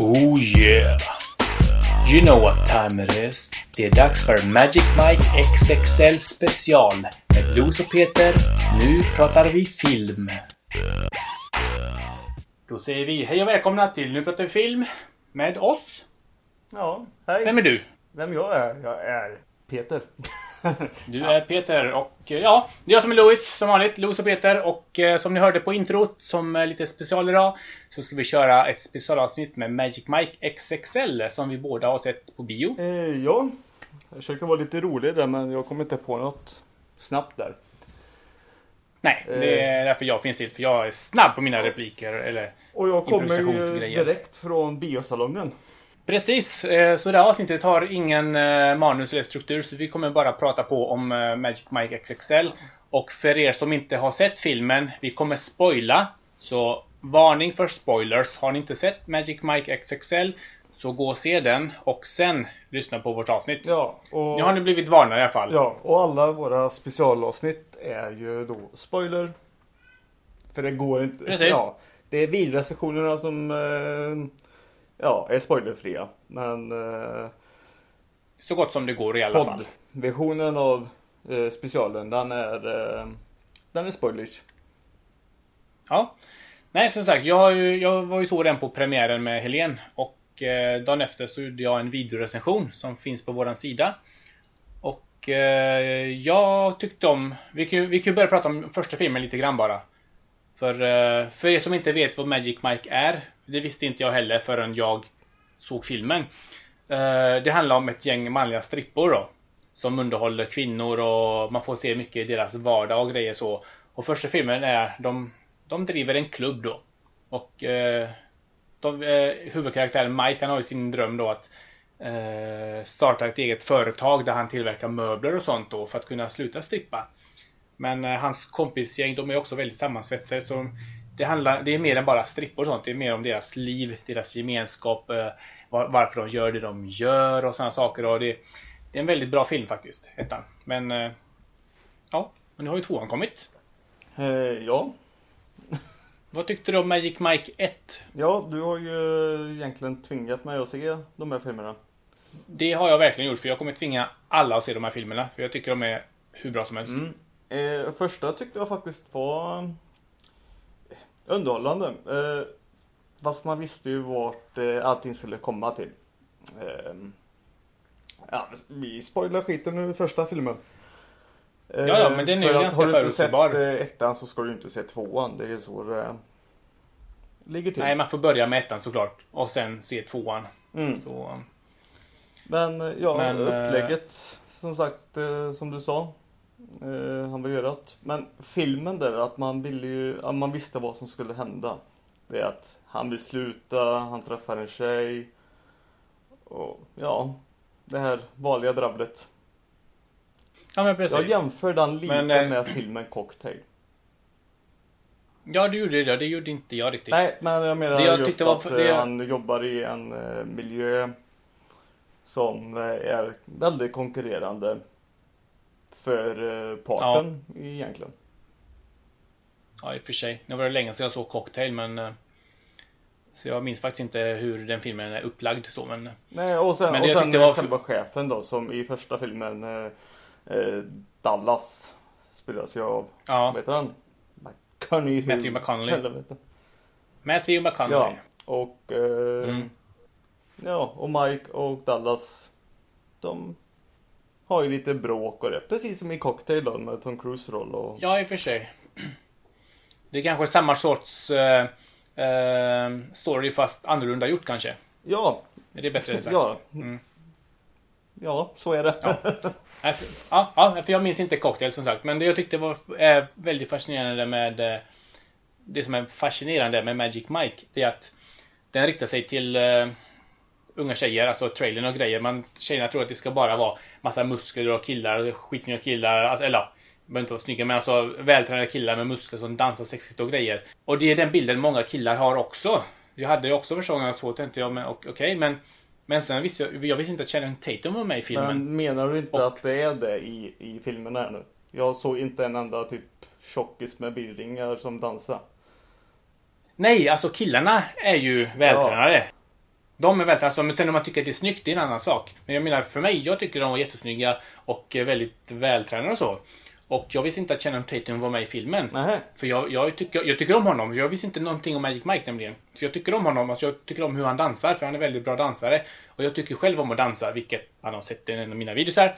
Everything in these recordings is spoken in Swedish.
Oh yeah! You know what time it is. Det är dags för Magic Mike XXL special med Los och Peter. Nu pratar vi film. Då säger vi hej och välkomna till Nu pratar vi film med oss. Ja, hej. Vem är du? Vem jag är? Jag är Peter. Du är Peter och eh, ja, det är jag som är Louis som vanligt. Louis och Peter och eh, som ni hörde på introt som är lite special idag så ska vi köra ett specialavsnitt med Magic Mike XXL som vi båda har sett på bio. Eh, ja, jag försöker vara lite rolig där men jag kommer inte på något snabbt där. Nej, det är därför jag finns till för jag är snabb på mina repliker eller Och jag kommer ju direkt från biosalongen. Precis, eh, så det här avsnittet har ingen eh, manus eller struktur så vi kommer bara prata på om eh, Magic Mike XXL. Och för er som inte har sett filmen, vi kommer spoila. Så varning för spoilers. Har ni inte sett Magic Mike XXL så gå och se den och sen lyssna på vårt avsnitt. Ja, och, Nu har ni blivit varnade i alla fall. ja, och alla våra specialavsnitt är ju då spoiler. För det går inte. Precis. Ja, det är videorecensionerna som eh, ja, är spoilerfria. Men eh, Så gott som det går i alla fall. poddversionen av eh, specialen den är eh, den är spoilers. Ja. Nej, som sagt, jag, ju, jag var ju så den på premiären med Helen och eh, dagen efter så gjorde jag en videorecension som finns på våran sida. Och eh, jag tyckte om, vi kan, ju- vi kan ju börja prata om första filmen lite grann bara. För, eh, för er som inte vet vad Magic Mike är, det visste inte jag heller förrän jag såg filmen. Eh, det handlar om ett gäng manliga strippor då. Som underhåller kvinnor och man får se mycket i deras vardag och grejer så. Och första filmen är, de, de driver en klubb då. Och eh, de, eh, huvudkaraktären Mike han har ju sin dröm då att eh, starta ett eget företag där han tillverkar möbler och sånt då för att kunna sluta strippa. Men eh, hans kompisgäng de är också väldigt sammansvetsade så det, handlar, det är mer än bara strippor och sånt. Det är mer om deras liv, deras gemenskap, eh, var, varför de gör det de gör och sådana saker. Och det, det är en väldigt bra film faktiskt, ettan. Men eh, ja, men nu har ju tvåan kommit. Eh, ja. Vad tyckte du om Magic Mike 1? ja, du har ju egentligen tvingat mig att se de här filmerna. Det har jag verkligen gjort för jag kommer tvinga alla att se de här filmerna. För jag tycker de är hur bra som helst. Mm. Eh, första tyckte jag faktiskt var underhållande. Eh, fast man visste ju vart eh, allting skulle komma till. Eh, ja, vi spoilar skiten ur första filmen. Eh, Ja, ja, men den är ju för att ganska Har du inte sett förutsägbar. eh, ettan så ska du inte se tvåan. Det är så det ligger till. Nej, man får börja med ettan såklart. Och sen se tvåan. Mm. Så, Men eh, ja, Men, eh, upplägget som sagt, eh, som du sa. Eh, han vill göra att, men filmen där, att man ville ju, att man visste vad som skulle hända. Det är att han vill sluta, han träffar en tjej. Och ja, det här vanliga drabblet. ja men precis. Jag jämför den lite Men, eh, med filmen Cocktail. Ja, du gjorde det. Det gjorde inte jag riktigt. Nej, men jag menar Det jag just var- att eh, det- han jobbar i en eh, miljö som eh, är väldigt konkurrerande för eh, parten egentligen. Ja, i och för sig. Nu var det länge sedan jag såg Cocktail, men... eh, Så jag minns faktiskt inte hur den filmen är upplagd så, men... eh, Nej, och sen, Men och sen var- själva chefen då som i första filmen eh, eh, Dallas spelas ju av, Ja, vad heter han? McConaughey. Matthew McConaughey. Helvete. Matthew McConaughey. Ja, och eh, Mm. ja, och Mike och Dallas de har ju lite bråk och det. Precis som i Cocktail då med Tom Cruise roll och Ja, i och för sig. Det är kanske samma sorts eh, eh, story fast annorlunda gjort kanske. Ja, Är det bättre sagt? ja, Mm. ja, så är det. Alltså, Ja, ja, för jag minns inte Cocktail som sagt. Men det jag tyckte var är väldigt fascinerande med eh, Det som är fascinerande med Magic Mike Det är att Den riktar sig till eh, Unga tjejer, alltså trailern och grejer. Man, tjejerna tror att det ska bara vara Massa muskler och killar, skitsnygga killar. Alltså, eller ja, behöver inte vara snygga men alltså vältränade killar med muskler som dansar sexigt och grejer. Och det är den bilden många killar har också. Jag hade ju också första gången jag såg tänkte jag, men ok- okej men Men sen visste jag, jag visste inte att Channing Tatum var med i filmen. Men menar du inte Och- att det är det i, i filmen här nu? Jag såg inte en enda typ tjockis med bildringar som dansar. Nej, alltså killarna är ju vältränade. De är väldigt, alltså, men sen om man tycker att det är snyggt, det är en annan sak. Men jag menar för mig, jag tycker de var jättesnygga och väldigt vältränade och så. Och jag visste inte att Channing Tatum var med i filmen. Nähä. För jag, jag, tycker, jag tycker om honom. Jag visste inte någonting om Magic Mike nämligen. Så jag tycker om honom. Alltså jag tycker om hur han dansar. För han är väldigt bra dansare. Och jag tycker själv om att dansa. Vilket han har sett i en av mina videos här.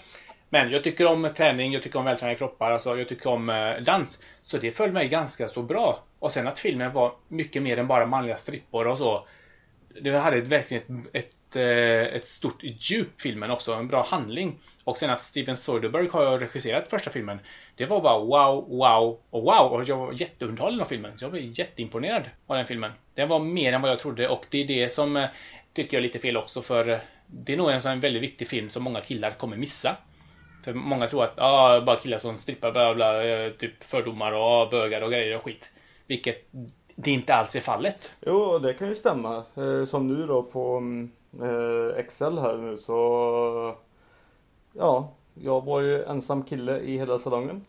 Men jag tycker om träning. Jag tycker om vältränade kroppar. Alltså jag tycker om eh, dans. Så det föll mig ganska så bra. Och sen att filmen var mycket mer än bara manliga strippor och så. Det hade verkligen ett, ett, eh, ett stort djup filmen också. En bra handling. Och sen att Steven Soderbergh har regisserat första filmen. Det var bara wow, wow och wow. Och jag var jätteunderhållen av filmen. Så jag blev jätteimponerad av den filmen. Den var mer än vad jag trodde och det är det som eh, tycker jag är lite fel också för eh, det är nog en sån väldigt viktig film som många killar kommer missa. För många tror att ah, bara killar som strippar bla bla, typ fördomar och ah, bögar och grejer och skit. Vilket det inte alls är fallet. Jo, det kan ju stämma. Eh, som nu då på mm, eh, Excel här nu så Ja, jag var ju ensam kille i hela salongen.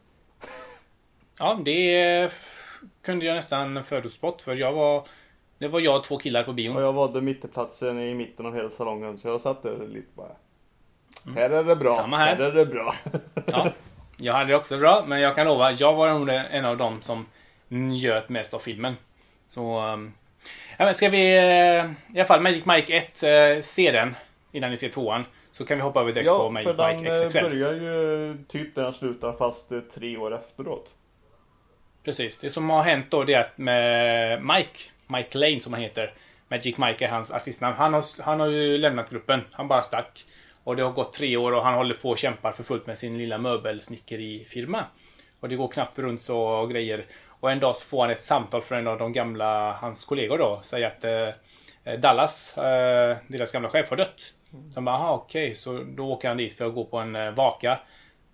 Ja, det kunde jag nästan förutspått för jag var Det var jag och två killar på bion. Och jag valde mitteplatsen i mitten av hela salongen så jag satt där lite bara. Här är det bra. Samma här. här är det bra. Ja, jag hade det också bra, men jag kan lova, jag var nog en av dem som njöt mest av filmen. Så... ehm, Ja, men ska vi eh, i alla fall Magic Mike 1 eh, se den innan ni ser tvåan? Så kan vi hoppa över direkt på Ja, Magic för den Mike eh, XXL. börjar ju typ där den slutar fast eh, tre år efteråt. Precis. Det som har hänt då det är att med Mike, Mike Lane som han heter, Magic Mike är hans artistnamn. Han har, han har ju lämnat gruppen. Han bara stack. Och det har gått tre år och han håller på och kämpar för fullt med sin lilla möbelsnickerifirma. Och det går knappt runt så och grejer. Och en dag så får han ett samtal från en av de gamla, hans kollegor då. Säger att eh, Dallas, eh, deras gamla chef, har dött. Så han bara, aha okej. Så då åker han dit för att gå på en eh, vaka.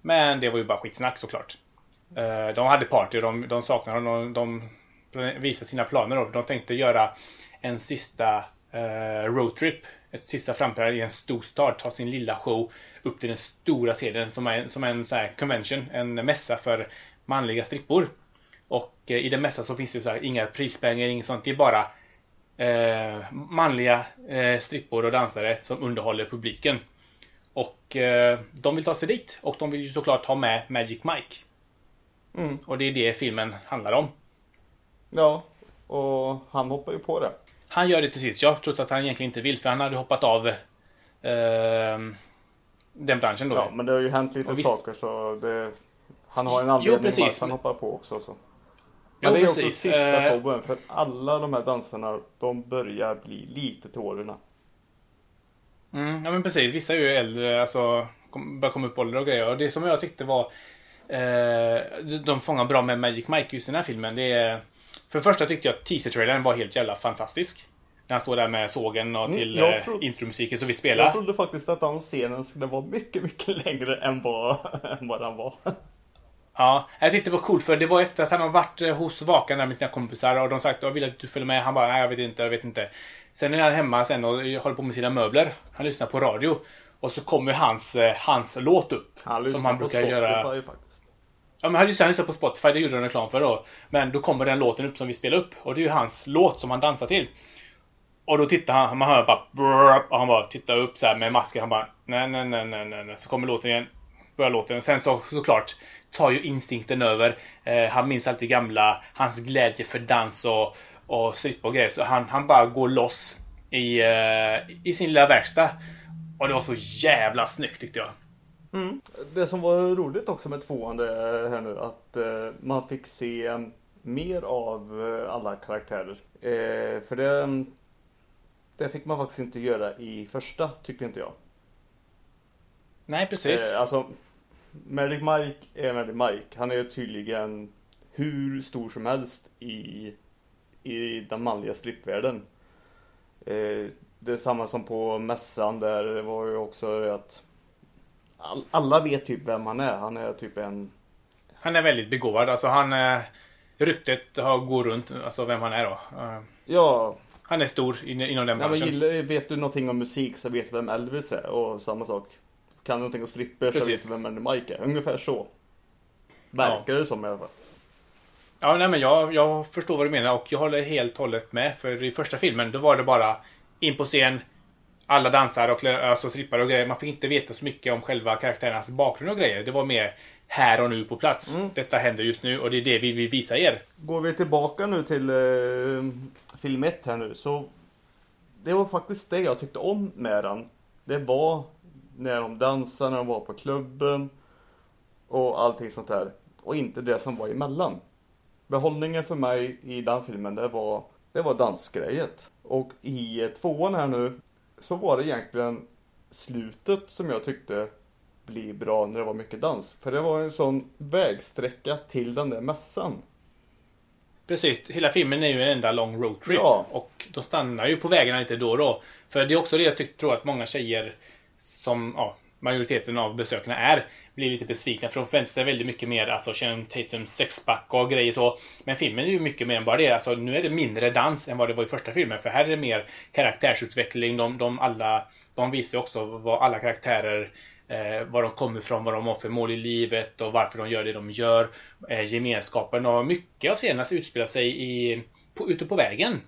Men det var ju bara skitsnack såklart. Eh, De hade party, de, de saknade honom, de, de visade sina planer då. De tänkte göra en sista eh, roadtrip. Ett sista framträdande i en stor stad, ta sin lilla show upp till den stora scenen som är som en så här convention, en mässa för manliga strippor. Och eh, i den mässan så finns det så här, inga prispengar, inget sånt. Det är bara eh, manliga eh, strippor och dansare som underhåller publiken. Och eh, de vill ta sig dit och de vill ju såklart ha med Magic Mike. Mm. Och det är det filmen handlar om. Ja, och han hoppar ju på det. Han gör det till sist, ja, trots att han egentligen inte vill för han hade hoppat av eh, den branschen då. Ja, men det har ju hänt lite visst- saker så det, han har en anledning precis, varför han hoppar på också. Så. Men det är också precis. sista Eh, showen för alla de här dansarna de börjar bli lite till åren. Mm, ja men precis, vissa är ju äldre, alltså kom, börjar komma upp ålder och grejer. Och det som jag tyckte var eh, De fångar bra med Magic Mike just i den här filmen. Det är För det första tyckte jag att teaser-trailern var helt jävla fantastisk. När han står där med sågen och Mm, till jag eh, tror- intromusiken som vi spelar. Jag trodde faktiskt att den scenen skulle vara mycket, mycket längre än vad, än vad den var. Ja, jag tyckte det var coolt för det var efter att han har varit eh, hos Vakan där med sina kompisar och de sagt jag vill att du följer med. Han bara nej jag vet inte, jag vet inte. Sen är han hemma sen och håller på med sina möbler. Han lyssnar på radio. Och så kommer hans, eh, hans låt upp. Han som han brukar Spotify göra. faktiskt. Ja men han lyssnar han lyssnar på Spotify, det gjorde han reklam för då. Men då kommer den låten upp som vi spelar upp. Och det är ju hans låt som han dansar till. Och då tittar han, man hör bara brrr, och han bara tittar upp så här med masken. Han bara nej nej nej nej. nej. Så kommer låten igen. Börjar låten. Sen så såklart tar ju instinkten över. Eh, han minns alltid gamla, hans glädje för dans och, och strippa och grejer. Så han, han bara går loss i, eh, i sin lilla verkstad. Och det var så jävla snyggt tyckte jag. Mm. Det som var roligt också med tvåan det är här nu att eh, man fick se mer av eh, alla karaktärer. Eh, för det, det fick man faktiskt inte göra i första tyckte inte jag. Nej precis. Eh, alltså Magic Mike är Magic Mike. Han är tydligen hur stor som helst i, i den manliga strippvärlden. Eh, det är samma som på mässan där det var ju också att all, alla vet typ vem han är. Han är typ en Han är väldigt begåvad. Alltså han... Eh, ryktet har går runt, alltså vem han är då. Eh, Ja, han är stor in, inom den ja men branschen. vet du någonting om musik så vet du vem Elvis är och samma sak. Kan du om stripper så vet du vem Magic Mike är. Ungefär så. Verkar det som i alla fall. Ja, nej men jag, jag förstår vad du menar och jag håller helt och hållet med. För i första filmen då var det bara in på scen, alla dansar och alltså, strippar och grejer. Man fick inte veta så mycket om själva karaktärernas bakgrund och grejer. Det var mer här och nu på plats. Mm. Detta händer just nu och det är det vi vill visa er. Går vi tillbaka nu till eh, film 1 här nu så det var faktiskt det jag tyckte om med den. Det var när de dansade, när de var på klubben och allting sånt där. Och inte det som var emellan. Behållningen för mig i den filmen det var, det var dansgrejet. Och i tvåan här nu så var det egentligen slutet som jag tyckte bli bra när det var mycket dans. För det var en sån vägsträcka till den där mässan. Precis, hela filmen är ju en enda lång roadtrip. Ja. Och de stannar ju på vägarna lite då och då. För det är också det jag tyck, tror att många tjejer som ja, majoriteten av besökarna är blir lite besvikna för de förväntar sig väldigt mycket mer alltså Channing Tatums sexpack och grejer så. Men filmen är ju mycket mer än bara det. Alltså nu är det mindre dans än vad det var i första filmen. För här är det mer karaktärsutveckling. De, de, alla, de visar också vad alla karaktärer eh, var de kommer ifrån, vad de har för mål i livet och varför de gör det de gör. Eh, gemenskapen och mycket av scenerna utspelar sig i, på, ute på vägen.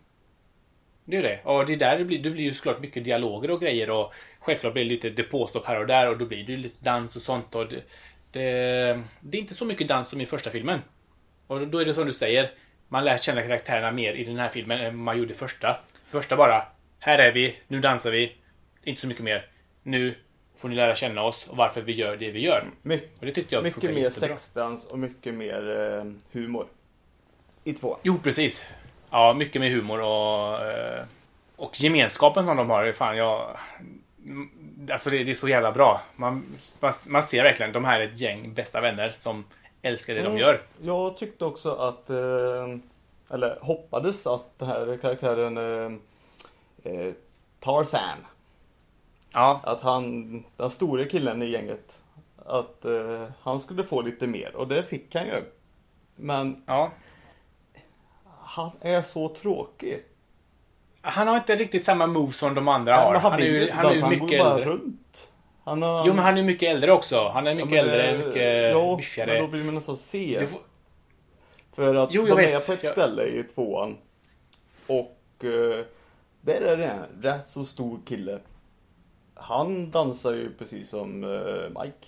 Det är det. Och det är där det blir, det blir ju såklart mycket dialoger och grejer och självklart blir det lite depåstopp här och där och då blir det lite dans och sånt och det, det, det, är inte så mycket dans som i första filmen. Och då är det som du säger, man lär känna karaktärerna mer i den här filmen än man gjorde första. Första bara, här är vi, nu dansar vi, inte så mycket mer. Nu får ni lära känna oss och varför vi gör det vi gör. My och det tyckte jag mycket mer sexdans och mycket mer eh, humor. I två. Jo, precis. Ja, mycket mer humor och, eh, och gemenskapen som de har. Fan, jag, alltså det, det, är så jävla bra. Man, man, man, ser verkligen de här är ett gäng bästa vänner som älskar det mm, de gör. Jag tyckte också att, eh, eller hoppades att den här karaktären eh, eh, Tarzan Ja. Att han, den store killen i gänget, att eh, han skulle få lite mer och det fick han ju. Men ja. Han är så tråkig. Han har inte riktigt samma move som de andra Nej, har. Han, han, är ju, han är ju mycket äldre. Runt. Han har... Jo men han är mycket äldre också. Han är mycket ja, äldre, det... mycket ja, biffigare. men då blir man nästan se. Får... För att jo, de vet. är på ett ställe i tvåan. Och eh, där är det en rätt så stor kille han dansar ju precis som uh, Mike.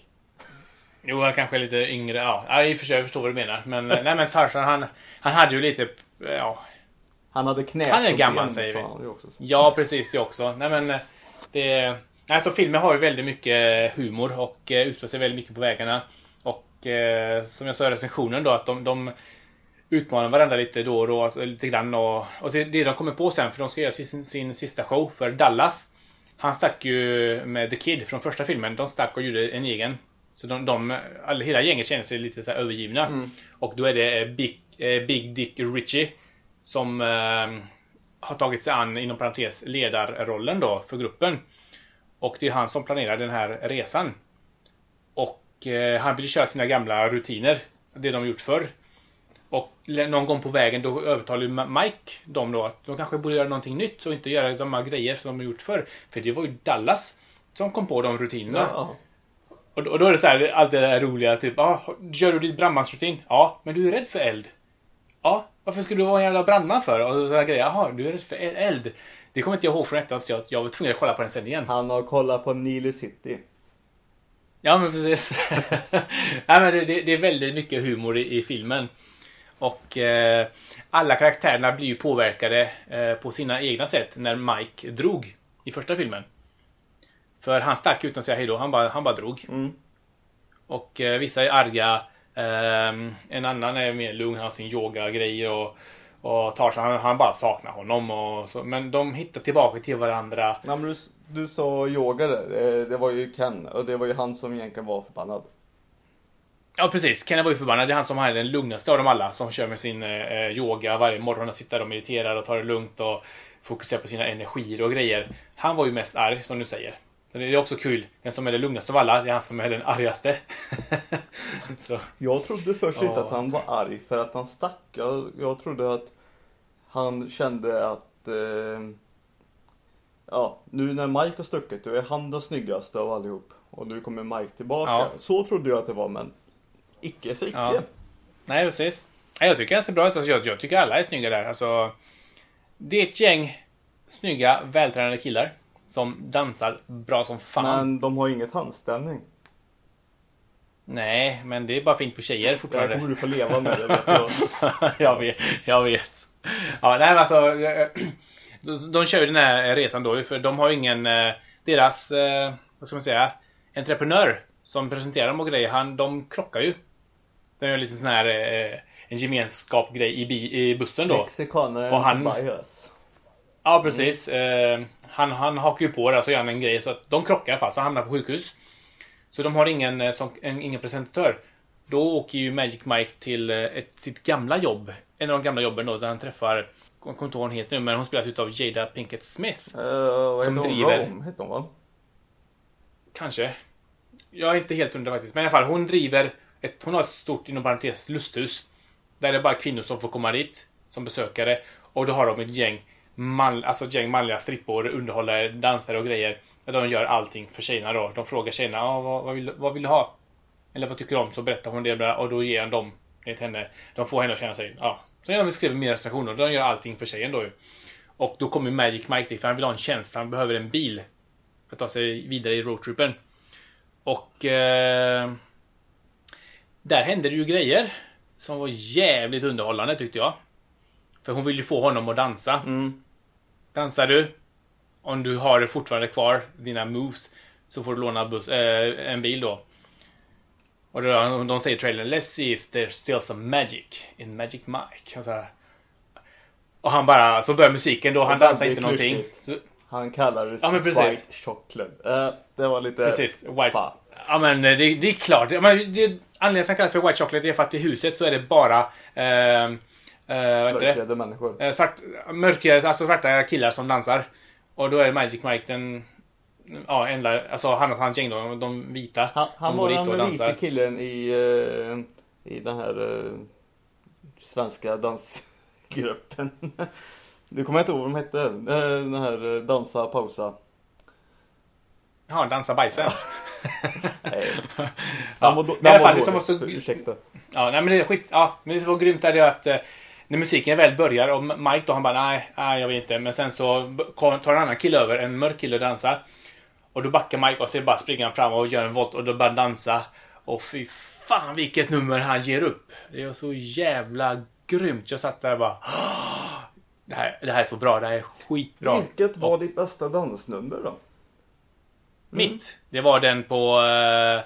Jo, han kanske är lite yngre. Ja, i och för sig, jag förstår vad du menar. Men eh, nej, men Tarzan han, han hade ju lite, ja. Han hade knäproblem. Han är gammal säger vi. Också, ja, precis det också. Nej men eh, det... Alltså filmen har ju väldigt mycket humor och eh, utspelar sig väldigt mycket på vägarna. Och eh, som jag sa i recensionen då att de, de utmanar varandra lite då och då, alltså, lite grann och, och det, det de kommer på sen för de ska göra sin, sin sista show för Dallas. Han stack ju med The Kid från första filmen. De stack och gjorde en egen. Så de, de alla, hela gänget känner sig lite så övergivna. Mm. Och då är det Big, eh, Big Dick Richie som eh, har tagit sig an, inom parentes, ledarrollen då för gruppen. Och det är han som planerar den här resan. Och eh, han vill köra sina gamla rutiner. Det de gjort förr. Och någon gång på vägen då övertalar Mike dem då att de kanske borde göra någonting nytt och inte göra samma grejer som de gjort förr. För det var ju Dallas som kom på de rutinerna. Ja. Och, då är det så här, allt det där roliga typ, ah, gör du ditt brandmansrutin? Ja, men du är rädd för eld. Ja, varför skulle du vara en jävla brandman för? Och sådana grejer. Jaha, du är för eld. Det kommer inte jag ihåg från ettan så jag, jag var tvungen att kolla på den sen igen. Han har kollat på Nile City. Ja men precis. Nej men det, det, det, är väldigt mycket humor i, i filmen. Och eh, alla karaktärerna blir ju påverkade eh, på sina egna sätt när Mike drog i första filmen. För han stack utan att säga hejdå, han bara, han bara drog. Mm. Och eh, vissa är arga, ehm, en annan är mer lugn, han har sin yoga-grejer och och Tarzan han, han bara saknar honom och så, Men de hittar tillbaka till varandra. Ja, men du, du sa yoga där. Det, det var ju Ken och det var ju han som egentligen var förbannad. Ja precis, Kenny var ju förbannad. Det är han som har den lugnaste av dem alla. Som kör med sin eh, yoga varje morgon och sitter och mediterar och tar det lugnt och fokuserar på sina energier och grejer. Han var ju mest arg som du säger. Det är också kul. Den som är den lugnaste av alla, det är han som är den argaste. Så. Jag trodde först inte att han var arg för att han stack. Jag, jag trodde att han kände att eh, Ja, nu när Mike har stuckit, då är han den snyggaste av allihop. Och nu kommer Mike tillbaka. Ja. Så trodde jag att det var, men icke så icke. Ja. Nej, precis. Jag tycker det ser bra ut. Alltså, jag, jag tycker alla är snygga där. Alltså, det är ett gäng snygga, vältränade killar som dansar bra som fan. Men de har inget handställning. Nej, men det är bara fint på tjejer Det fortfarande. kommer du få leva med det vet du. jag vet, jag vet. Ja, nej men alltså. eh, de- De kör ju den här resan då för de har ju ingen, eh, deras, eh, vad ska man säga, entreprenör som presenterar dem och grejer, han, de krockar ju. Är ju lite sån här, eh, en gemenskapsgrej i, bi, i bussen då. Mexikaner Och han- bias. Ja precis. Eh, han, han hakar ju på där så gör han en grej så att de krockar i alla fall så han hamnar på sjukhus. Så de har ingen, eh, som, en, ingen presentatör. Då åker ju Magic Mike till eh, ett, sitt gamla jobb. En av de gamla jobben då där han träffar jag kommer inte ihåg vad hon heter nu men hon spelas utav Jada Pinkett Smith. Uh, Som hon? driver- Rome heter hon va? Kanske. Jag är inte helt hundra faktiskt. Men i alla fall hon driver ett, hon har ett stort inom parentes lusthus. Där det är bara kvinnor som får komma dit. Som besökare. Och då har de ett gäng man, alltså ett gäng manliga strippor, underhållare, dansare och grejer. De gör allting för tjejerna då. De frågar tjejerna ah, vad, vad, vill, vad vill du ha? Eller vad tycker du om? Så berättar hon det och då ger han dem till henne. De får henne att känna sig, ja. Så jag skriver mina recensioner. De gör allting för tjejen då ju. Och då kommer Magic Mike dit för han vill ha en tjänst. Han behöver en bil. För att ta sig vidare i roadtrippen. Och eh, där hände det ju grejer som var jävligt underhållande tyckte jag. För hon vill ju få honom att dansa. Mm. Dansar du? Om du har det fortfarande kvar, dina moves, så får du låna buss, eh, en bil då. Och då, de säger i trailern Let's see if there's still some magic in Magic Mike. Och, så här. och han bara, så börjar musiken då, han det dansar inte någonting. klyschigt. Så, Han kallades Ja, men precis. White Chocolate. Uh, det var lite... Precis, White. Fan. Ja men det, det är klart. Ja, men det, anledningen till att han kallas för White Chocolate är för att i huset så är det bara eh, eh? Mörkhyade människor. Eh, svart, mörka, alltså svarta killar som dansar. Och då är Magic Mike den Ja, enda, alltså han och hans gäng då, de vita. Han, han var den vita killen i, eh, i den här eh, svenska dansgruppen. Du kommer inte ihåg vad de hette? Eh, Den här Dansa pausa. Ja, dansa bajsen. Nej. ja, var, då, i alla var fall, det som dålig. måste, Ursäkta. Ja, nej men det är skit. Ja, men det som var grymt är det att när musiken väl börjar och Mike då han bara nej, nej jag vet inte. Men sen så tar en annan kille över, en mörk kille och dansar. Och då backar Mike och så bara springer han fram och gör en volt och då börjar dansa. Och fy fan vilket nummer han ger upp. Det var så jävla grymt. Jag satt där och bara "Åh, det här, det här är så bra, det här är skitbra. Vilket var ditt bästa dansnummer då? Mitt, det var den på eh,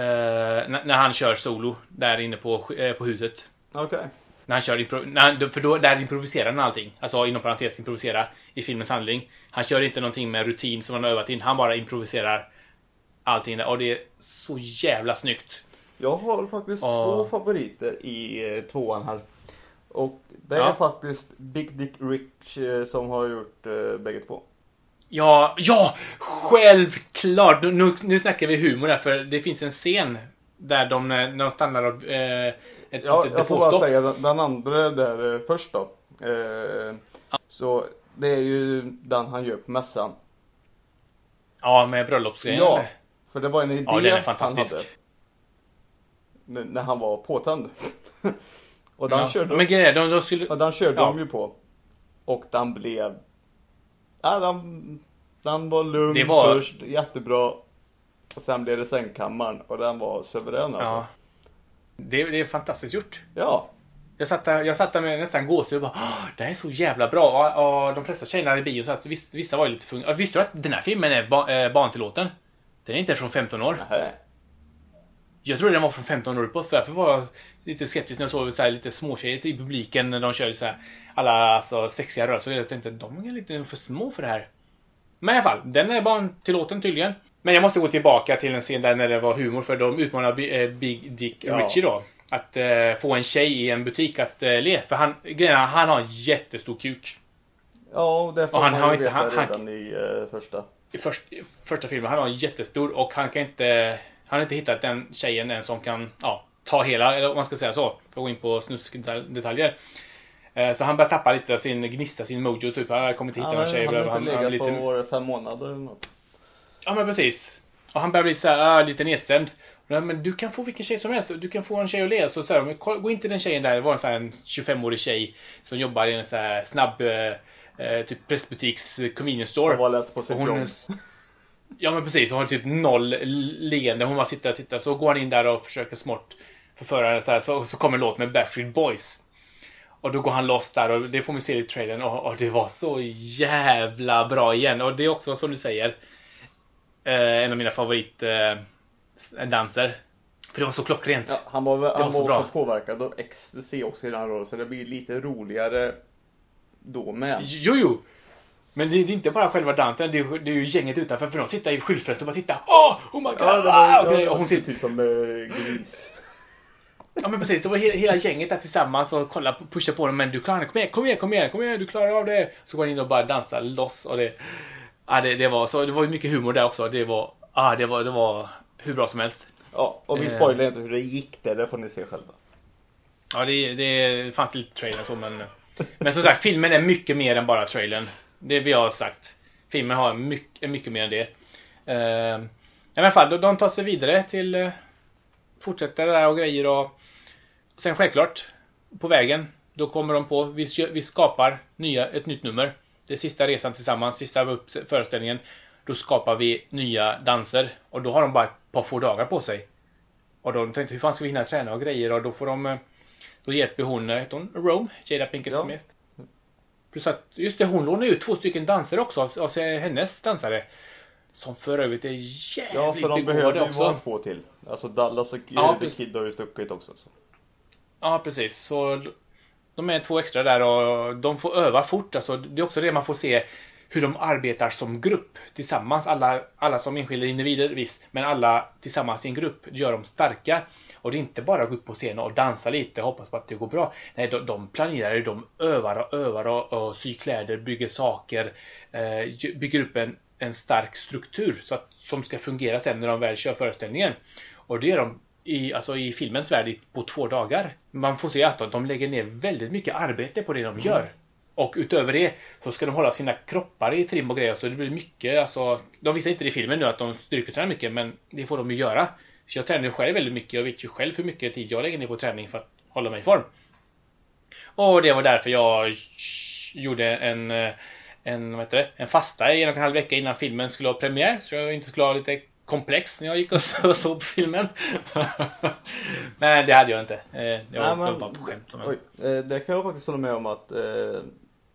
eh, när, han kör solo där inne på, eh, på huset. Okej. När han kör när han, för då, där improviserar han allting. Alltså inom parentes improvisera i filmens handling. Han kör inte någonting med rutin som han har övat in. Han bara improviserar allting där. Och det är så jävla snyggt. Jag har faktiskt Ja. två favoriter i eh, tvåan här. Och det är Ja. faktiskt Big Dick Rich eh, som har gjort eh, bägge två. Ja, ja! Självklart! Nu, nu, nu snackar vi humor där för det finns en scen där de, när de stannar och eh, ett Ja, litet jag får bara säga den, den andra där eh, först då. Eh, Så det är ju den han gör på mässan. Ja, med bröllopsgrejen. Ja, eller? för det var en idé Ja, den är han hade. N- När han var påtänd. och den Ja. körde, Men grejen är, de, de skulle... och den körde Ja. de ju på. Och den blev... Ja, den, den var lugn var- först, jättebra. Och sen blev det sängkammaren och den var suverän alltså. Ja. Det, det är fantastiskt gjort. Ja. Jag satt där, jag satt där med nästan gåshud och bara "Åh, Det här är så jävla bra. Och, och de flesta tjejerna i bio så att vissa, vissa var ju lite fun- Visste du att den här filmen är ba, eh, barntillåten? Den är inte från 15 år. Nähä. Jag trodde den var från 15 år uppåt. Därför var jag lite skeptisk när jag såg så här, lite småtjejer i publiken när de körde så här, alla alltså, sexiga rörelser. Jag tänkte de är lite för små för det här. Men i alla fall, den är barntillåten tydligen. Men jag måste gå tillbaka till en scen där när det var humor för de utmanade eh, Big Dick Ja. Richie då. Att eh, få en tjej i en butik att eh, le. För han, grejen han har en jättestor kuk. Ja, och det får Och han man har ju inte- veta han- han- redan i eh, första. I först, första filmen, han har en jättestor och han kan inte... Han har inte hittat den tjejen än som kan ja, ta hela, eller om man ska säga så. För att gå in på snuskdetaljer. Eh, Så han börjar tappa lite av sin gnista, sin mojo. Typ. Han kommer inte hitta Han, någon tjej. han har Han, inte han, han, legat lite, på det, fem månader eller något. Ja men precis. Och han börjar bli så här, ah, lite nedstämd. Men du kan få vilken tjej som helst. Du kan få en tjej att le. Så säger de, "Kolla, gå inte den tjejen där. Det var en sån här en 25-årig tjej som jobbar i en sån här snabb eh, eh, typ pressbutiks convenience store. Som var läst på hon, jobb. Ja men precis, hon har typ noll leende. Hon bara sitter och tittar. Så går han in där och försöker smått förföra henne så här. Så, så kommer en låt med Backstreet Boys. Och då går han loss där och det får man se i trailern och, och det var så jävla bra igen. Och det är också som du säger eh, en av mina favorit eh. För det var så klockrent. Ja, han var, var han så var också påverkad av ecstasy också i den rollen så det blir lite roligare då med. Jo, jo. Men det, det är inte bara själva dansen, det är, det är ju gänget utanför för de sitter i skyltfönstret och bara tittar. Åh! Oh my god! Ja, det ah! var, och, ja, det och hon sitter typ som eh, gris. Ja men precis, det var hela, hela gänget där tillsammans och kolla, pusha på dem. Men du klarar det, kom igen, kom igen, kom igen, kom igen, du klarar av det. Så går han in och bara dansar loss och det... Ja det, det var så, det var ju mycket humor där också. Det var, ja det var, det var hur bra som helst. Ja, och vi Eh. spoilar inte hur det gick där, det får ni se själva. Ja det, det fanns lite trailer så men... Men som sagt, filmen är mycket mer än bara trailern. Det vi har sagt. Filmen har mycket, mycket mer än det. Uh, I alla fall, de, tar sig vidare till... Uh, fortsätter där och grejer och... Sen självklart, på vägen, då kommer de på, vi, vi skapar nya, ett nytt nummer. Det sista resan tillsammans, sista upp- föreställningen. Då skapar vi nya danser. Och då har de bara ett par få dagar på sig. Och då tänkte hur fan ska vi hinna träna och grejer och då får de... eh, Då hjälper hon, eh, heter hon Rome? Jada Pinkett Ja. Smith. Plus att, just det, hon lånar ut två stycken dansare också av, sig- hennes dansare. Som för övrigt är jävligt Ja, för de behövde ju vara två till. Alltså Dallas och Ja, The. Kid har ju stuckit också. Så. Ja, precis. Så de är två extra där och de får öva fort. Alltså, det är också det man får se hur de arbetar som grupp tillsammans. Alla, alla som enskilda individer, visst. Men alla tillsammans i en grupp gör dem starka. Och det är inte bara att gå upp på scenen och dansa lite och hoppas på att det går bra. Nej, de, de planerar ju, de övar och övar och, och syr kläder, bygger saker, eh, bygger upp en, en stark struktur så att, som ska fungera sen när de väl kör föreställningen. Och det är de i, alltså i filmens värld på två dagar. Man får se att de, lägger ner väldigt mycket arbete på det de gör. Och utöver det så ska de hålla sina kroppar i trim och grejer. Så det blir mycket, alltså. De visar inte det i filmen nu att de styrketränar mycket men det får de ju göra. Så jag tränar själv väldigt mycket. Jag vet ju själv hur mycket tid jag lägger ner på träning för att hålla mig i form. Och det var därför jag gjorde en, eh, en, vad heter det, en fasta i en och en halv vecka innan filmen skulle ha premiär. Så jag inte skulle ha lite komplex när jag gick och så- och såg på filmen. Nej, det hade jag inte. Eh, Jag Nej, var men- bara på skämt. Oj, eh, det kan jag faktiskt hålla med om att, eh,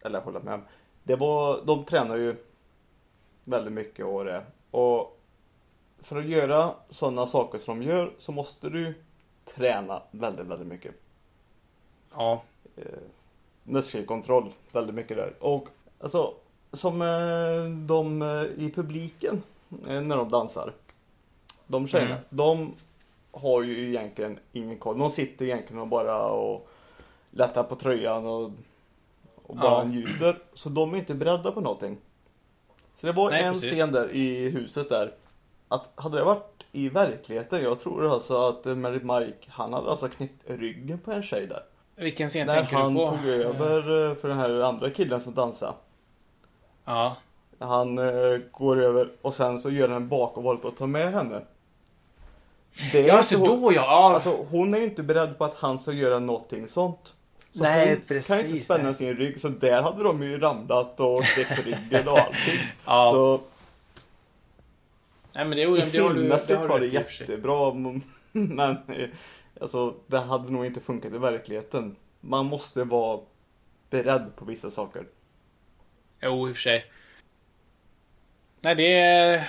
eller hålla med om. Det var, de tränar ju väldigt mycket och det. Och för att göra sådana saker som de gör så måste du träna väldigt, väldigt mycket. Ja, muskelkontroll, väldigt mycket där. Och alltså, som de i publiken när de dansar. De tjejerna, Mm. de har ju egentligen ingen koll. De sitter egentligen och bara och lättar på tröjan och, och bara Ja. njuter. Så de är inte beredda på någonting. Så det var Nej, en precis. scen där i huset där. Att hade det varit i verkligheten, jag tror alltså att Mary Mike, han hade alltså knäckt ryggen på en tjej där. vilken scen När tänker han du på? tog över eh, för den här andra killen som dansade. Ja, Han eh, går över och sen så gör han en bakovolt på att ta med henne. Det är ja inte så hon, då ja. ja. alltså, hon är ju inte beredd på att han ska göra någonting sånt. Så Nej, hon kan ju precis, inte spänna nej. sin rygg så där hade de ju ramlat och knäckt ryggen och allting. Ja. Så Nej men det, i det, filmmässigt var det och jättebra men eh, alltså det hade nog inte funkat i verkligheten. Man måste vara beredd på vissa saker. Jo, i och för sig. Nej, det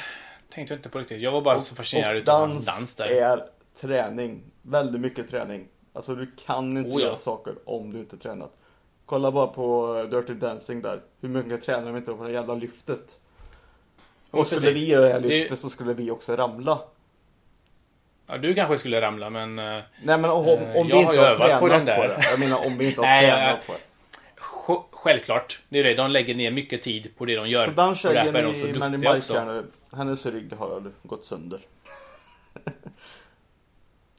tänkte jag inte på riktigt. Jag var bara så fascinerad och utav hans dans där. är träning. Väldigt mycket träning. Alltså du kan inte Oh, ja. göra saker om du inte tränat. Kolla bara på eh, Dirty Dancing där. Hur mycket tränar de inte på det jävla lyftet? Jo, Och skulle precis. vi göra det här Det- lyftet så skulle vi också ramla. Ja, du kanske skulle ramla men... eh, Nej men om, Eh, om vi jag har inte har på tränat på, den där. det. Jag menar om vi inte har tränat på det. Sj- Självklart. Det är det. De lägger ner mycket tid på det de gör. Är tjejen i Manny Mike också. här nu, hennes rygg har gått sönder.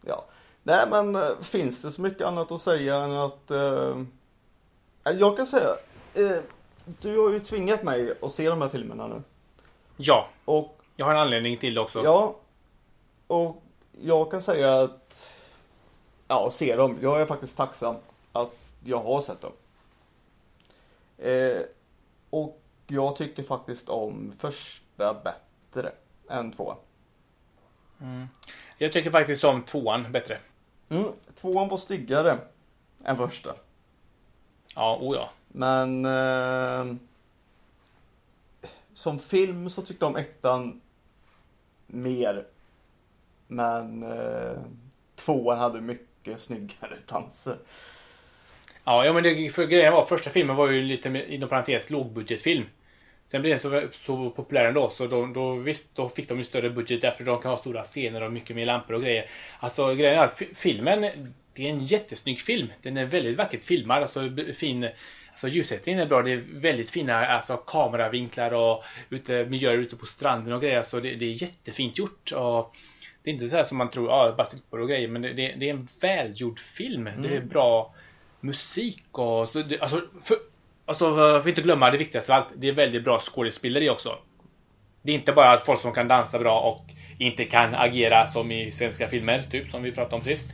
ja. Nej men eh, finns det så mycket annat att säga än att eh, Jag kan säga eh, Du har ju tvingat mig att se de här filmerna nu. Ja, Och jag har en anledning till det också. ja Och jag kan säga att Ja, se dem. Jag är faktiskt tacksam att jag har sett dem. Eh, Och jag tycker faktiskt om första bättre än tvåan. Mm. Jag tycker faktiskt om tvåan bättre. Mm, tvåan var styggare än första. Ja, o ja. Men eh, som film så tyckte jag om ettan mer. Men eh, tvåan hade mycket snyggare danser. Ja, ja men det, för grejen var första filmen var ju lite inom parentes lågbudgetfilm. Sen blev den så, så populär ändå så då, då visst, då fick de ju större budget därför de kan ha stora scener och mycket mer lampor och grejer. Alltså grejen är att filmen, det är en jättesnygg film. Den är väldigt vackert filmad, alltså fin Alltså ljussättningen är bra. Det är väldigt fina alltså, kameravinklar och ute, miljöer ute på stranden och grejer. Så det, det är jättefint gjort. Och det är inte så här som man tror, ja, bara och grejer. Men det, det, det, är en välgjord film. Mm. Det är mm. bra musik och så, det, alltså, för, alltså, för inte glömma det viktigaste av allt. Det är väldigt bra skådespeleri också. Det är inte bara folk som kan dansa bra och inte kan agera som i svenska filmer, typ som vi pratade om sist.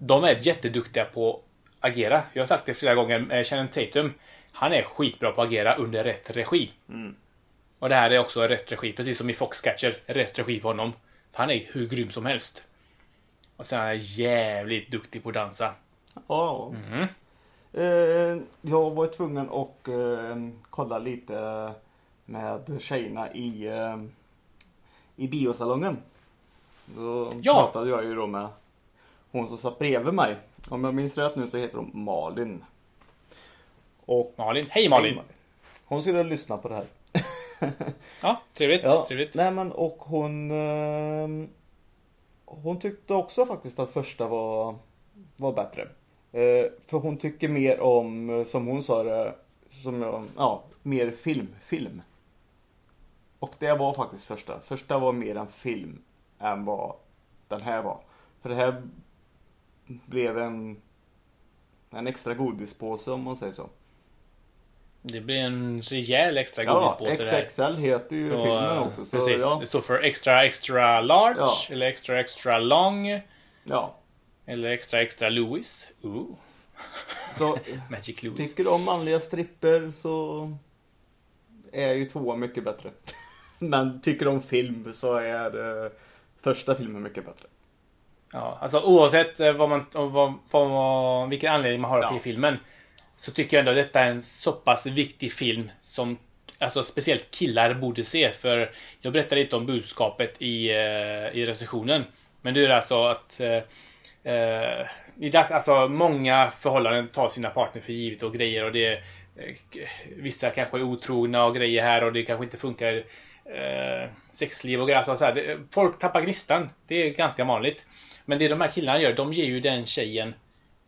De är jätteduktiga på agera. Jag har sagt det flera gånger. Eh, Shannon Tatum. Han är skitbra på att agera under rätt regi. Mm. Och det här är också rätt regi. Precis som i Foxcatcher. Rätt regi för honom. Han är hur grym som helst. Och sen är han jävligt duktig på att dansa. Ja. Mm. Eh, jag var tvungen att eh, kolla lite med tjejerna i, eh, i biosalongen. Då ja. pratade jag ju då med hon som satt bredvid mig. Om jag minns rätt nu så heter hon Malin. Och, Malin, hej Malin! Hej Malin. Hon skulle lyssna på det här. ja, trevligt, ja, trevligt. Nej men och hon eh, Hon tyckte också faktiskt att första var Var bättre. Eh, för hon tycker mer om, som hon sa det, som, ja, mer film, film. Och det var faktiskt första. Första var mer en film än vad den här var. För det här blev en, en extra godispåse om man säger så. Det blir en rejäl extra godispåse Ja, XXL heter ju så, filmen också. Så, precis, ja. det står för extra extra large ja. eller extra extra long. Ja. Eller extra extra Louis. Ooh. Så Magic Louis. tycker du om manliga stripper så är ju tvåan mycket bättre. Men tycker du om film så är eh, första filmen mycket bättre. Ja, alltså oavsett eh, vad man, vad, vad, vilken anledning man har att ja. se filmen. Så tycker jag ändå att detta är en så pass viktig film som alltså speciellt killar borde se. För jag berättade lite om budskapet i, uh, i recensionen. Men det är alltså att Eh, i dag, alltså många förhållanden tar sina partner för givet och grejer och det eh, Vissa kanske är otrogna och grejer här och det kanske inte funkar eh, sexliv och grejer. Alltså, så här, det, folk tappar gnistan. Det är ganska vanligt. Men det de här killarna gör, de ger ju den tjejen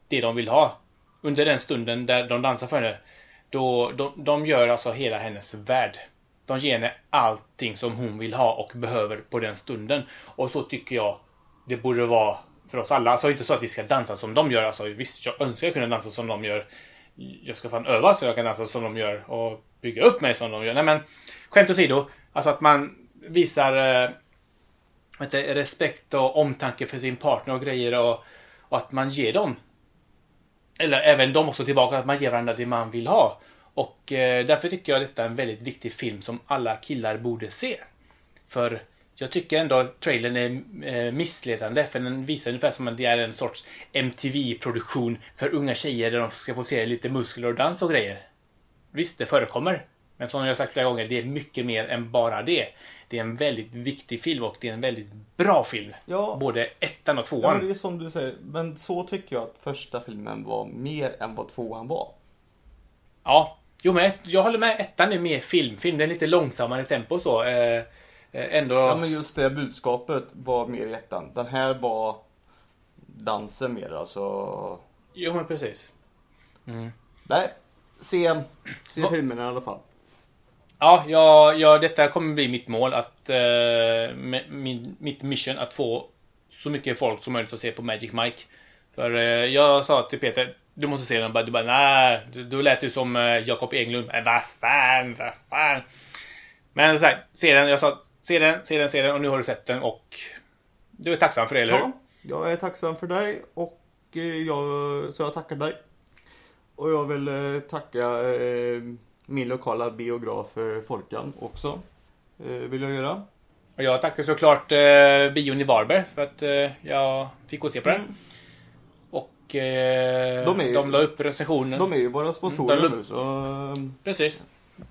det de vill ha. Under den stunden där de dansar för henne. Då, de, de gör alltså hela hennes värld. De ger henne allting som hon vill ha och behöver på den stunden. Och så tycker jag det borde vara för oss alla. Alltså inte så att vi ska dansa som de gör. Alltså visst, jag önskar jag kunde dansa som de gör. Jag ska fan öva så jag kan dansa som de gör och bygga upp mig som de gör. Nej men skämt åsido. Alltså att man visar eh, inte, respekt och omtanke för sin partner och grejer och, och att man ger dem eller även de också tillbaka, att man ger varandra det man vill ha. Och eh, därför tycker jag detta är en väldigt viktig film som alla killar borde se. För jag tycker ändå att trailern är eh, missledande för den visar ungefär som att det är en sorts MTV-produktion för unga tjejer där de ska få se lite muskler och dans och grejer. Visst, det förekommer. Men som jag sagt flera gånger, det är mycket mer än bara det. Det är en väldigt viktig film och det är en väldigt bra film. Ja. Både ettan och tvåan. Ja, det är som du säger. Men så tycker jag att första filmen var mer än vad tvåan var. Ja, jo men jag håller med. Ettan är mer filmfilm. Det är lite långsammare tempo så. Eh, eh, ändå... Ja men just det budskapet var mer i ettan. Den här var dansen mer alltså. Jo men precis. Mm. Nej, se, se filmen i alla fall. Ja, ja, ja, detta kommer bli mitt mål att eh, min, mitt mission att få så mycket folk som möjligt att se på Magic Mike. För eh, jag sa till Peter, du måste se den. Du bara, nej, du, du lät ju som eh, Jakob Englund. Men vad fan, vad fan. Men så här, se den. Jag sa, se den, se den, se den och nu har du sett den och du är tacksam för det, eller hur? Ja, jag är tacksam för dig och eh, jag, så jag tackar dig. Och jag vill eh, tacka eh, min lokala biograf Folkan också. Vill jag göra. Och jag tackar såklart eh, bion i Varberg för att eh, jag fick gå se på den. Mm. Och eh, De är ju- de la upp recensionen. De är ju våra sponsorer Mm, nu så... Precis.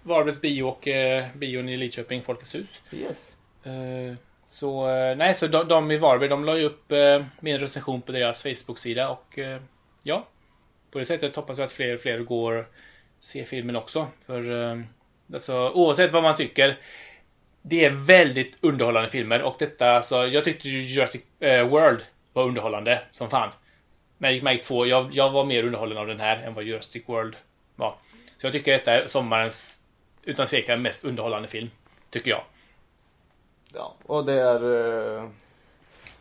Varbergs bio och eh, bion i Lidköping, Folkets hus. Yes. Eh, så eh, nej, så de, de i Varberg de la ju upp eh, min recension på deras Facebook-sida och eh, ja. På det sättet hoppas jag att fler och fler går ser filmen också. För eh, alltså, oavsett vad man tycker. Det är väldigt underhållande filmer och detta alltså, jag tyckte ju Jurassic eh, World var underhållande som fan. Magic Mike 2, jag, jag var mer underhållen av den här än vad Jurassic World var. Så jag tycker detta är sommarens utan tvekan mest underhållande film. Tycker jag. Ja, och det är... Eh,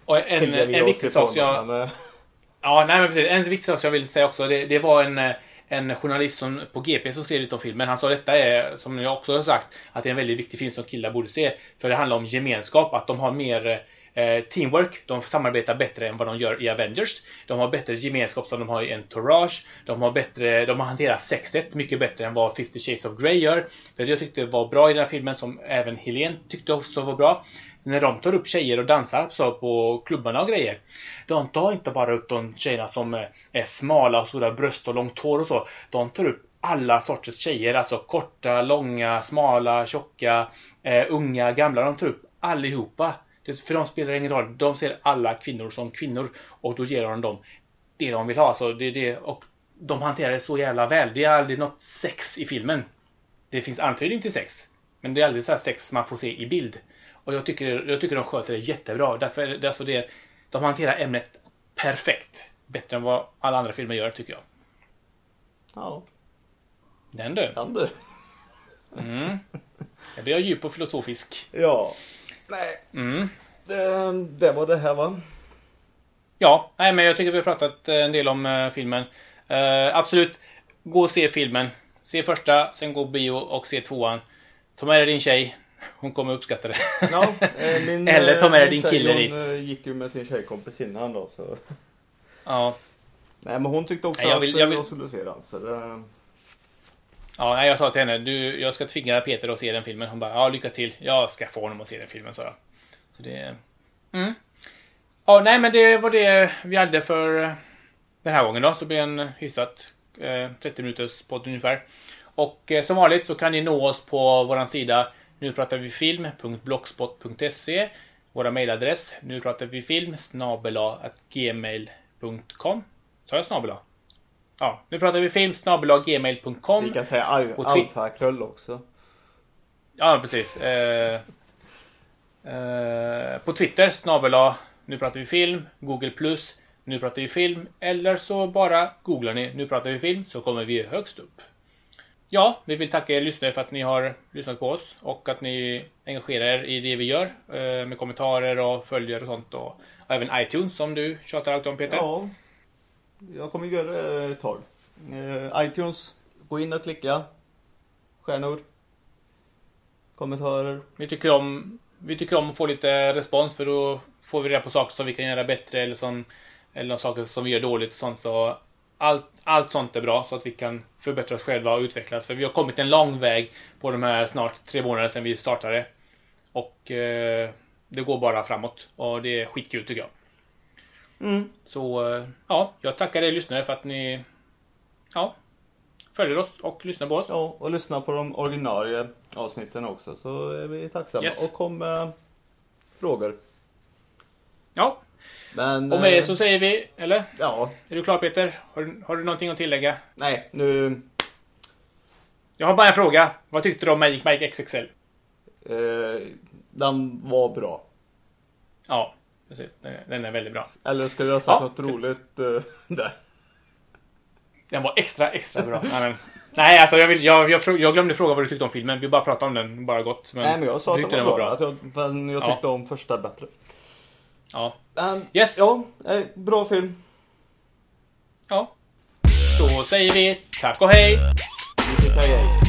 Och en, en viktig sak som jag... men, eh, Ja, nej men precis. En viktig sak som jag vill säga också. Det, det var en, eh, en journalist som, på GP som skrev lite om filmen. Han sa detta är, som jag också har sagt, att det är en väldigt viktig film som killar borde se. För det handlar om gemenskap, att de har mer eh, teamwork. De samarbetar bättre än vad de gör i Avengers. De har bättre gemenskap som de har i Entourage. De har bättre, de har hanterat sexet mycket bättre än vad 50 Shades of Grey gör. För jag tyckte det var bra i den här filmen, som även Helene tyckte också var bra. När de tar upp tjejer och dansar så på klubbarna och grejer. De tar inte bara upp de tjejerna som eh, är smala, och stora bröst och långt hår och så. De tar upp alla sorters tjejer, alltså korta, långa, smala, tjocka, eh, unga, gamla. De tar upp allihopa. Det, för de spelar ingen roll. De ser alla kvinnor som kvinnor och då ger de dem det de vill ha. Så det det. Och de hanterar det så jävla väl. Det är aldrig något sex i filmen. Det finns antydning till sex. Men det är aldrig så här sex man får se i bild. Och jag tycker, jag tycker de sköter det jättebra. Därför är det, alltså det, de hanterar ämnet perfekt. Bättre än vad alla andra filmer gör tycker jag. ja, Den du. kan du. Mm. Jag blir djup och filosofisk. Ja. Nej, Mm. det, det var det här va? Ja, nej, men jag tycker vi har pratat eh, en del om eh, filmen. Eh, absolut, gå och se filmen. Se första, sen gå bio och se tvåan. Ta med dig din tjej. Hon kommer uppskatta det. Ja, min, Eller ta med eh, din kille dit. Hon gick ju med sin tjejkompis innan då så. ja. Nej men hon tyckte också Nej, jag att vill- eh, jag vill- jag skulle se den. Så det, Ja, nej, jag sa till henne, du, jag ska tvinga Peter att se den filmen. Hon bara, ja lycka till. Jag ska få honom att se den filmen, sa jag. Så det... Mm. Ja, nej men det var det vi hade för eh, den här gången då. Så det blir en hyfsat eh, 30 minuters podd ungefär. Och eh, som vanligt så kan ni nå oss på våran sida nu pratar vi film.blogspot.se Våra mejladress nu pratar vi film snabela gmail.com Sa jag snabela? Ja, nu pratar vi film gmail.com vi kan säga alfakrull också. Ja, precis. Eh, eh, på Twitter, snabela Nu pratar vi film, Google Plus, Nu pratar vi film, eller så bara googlar ni Nu pratar vi film så kommer vi högst upp. Ja, vi vill tacka er lyssnare för att ni har lyssnat på oss och att ni engagerar er i det vi gör eh, med kommentarer och följer och sånt och, och även iTunes som du tjatar alltid om Peter. Ja, jag kommer göra det ett tag. Eh, iTunes, gå in och klicka. Stjärnor. Kommentarer. Vi tycker om Vi tycker om att få lite respons för då får vi reda på saker som vi kan göra bättre eller som Eller saker som vi gör dåligt och sånt så allt, allt sånt är bra så att vi kan förbättra oss själva och utvecklas. För vi har kommit en lång väg på de här snart tre månader sedan vi startade. Och eh, det går bara framåt. Och det är skitkul tycker jag. Mm. Så eh, ja, jag tackar er lyssnare för att ni ja, följer oss och lyssnar på oss. Ja, och lyssna på de ordinarie avsnitten också så är vi tacksamma. Yes. Och kom med frågor. Ja, Men... och med det eh, så säger vi, eller? Ja, Är du klar Peter? Har du, har du någonting att tillägga? nej nu... Jag har bara en fråga. Vad tyckte du om Magic Mike XXL? Eh, den var bra. Ja, precis. Den är väldigt bra. Eller skulle jag ha sagt Ja, något typ. roligt eh, där? Den var extra, extra bra. Nej, men, nej alltså jag, vill, jag, jag, jag glömde fråga vad du tyckte om filmen. Vi bara pratade om den, bara gott. Men, Nej men jag sa att den var bra. Att jag, men jag Ja. tyckte om första bättre. Ja. Men, Yes. Ja, eh, bra film. ja. Då säger vi tack och hej! Vi tycker hej.